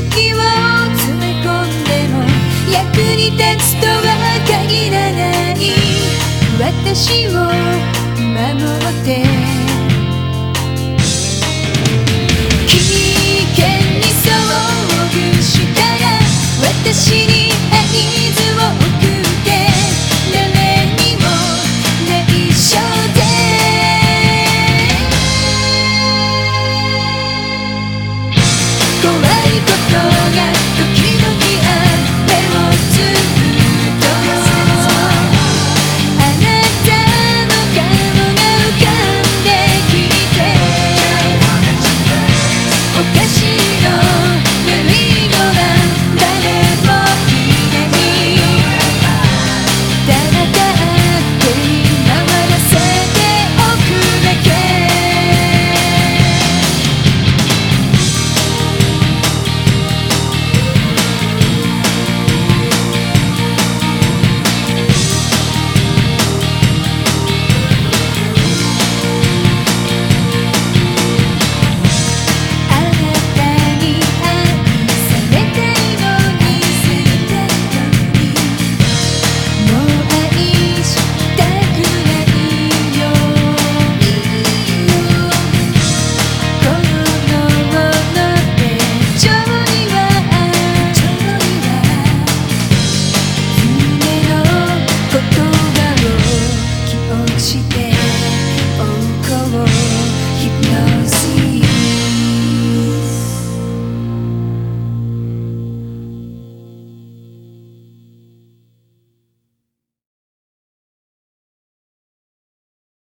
隙を詰め込んでも役に立つとは限らない。私を守って。君